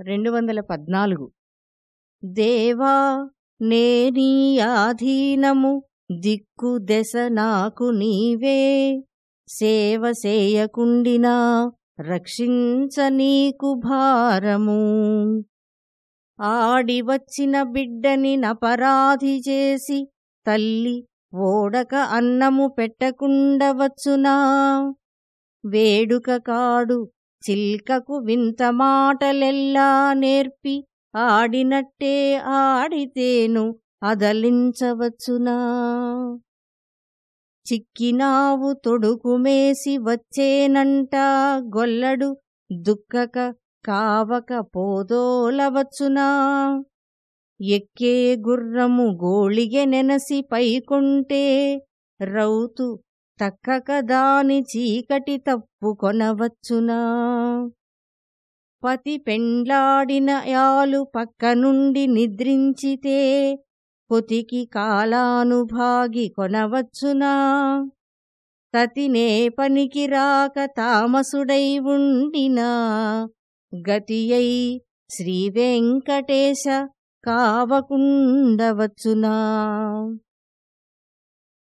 రెండు వందల పద్నాలుగు. దేవా నేనీయాధీనము దిక్కు దశ నాకు నీవే. సేవ సేయకుండినా రక్షించ నీకు భారము. ఆడి వచ్చిన బిడ్డని నపరాధి చేసి తల్లి ఓడక అన్నము పెట్టకుండవచ్చునా? వేడుక కాడు చిల్కకు వింత మాటలెల్లా నేర్పి ఆడినట్టే ఆడితేను అదలించవచ్చునా? చిక్కినావు తొడుకుమేసి వచ్చేనంట గొల్లడు దుక్కక కావక పోదోలవచ్చునా? ఎక్కే గుర్రము గోళిగె నెనసి పైకొంటే రౌతు తక్కక దాని చీకటి తప్పు కొనవచ్చునా? పతి పెండ్లాడిన యాలు పక్క నుండి నిద్రించితే పొతికి కాలానుభాగి కొనవచ్చునా? తతినే పనికి రాక తామసుడై ఉండినా? గతియై శ్రీవెంకటేశ కావకుండవచ్చునా?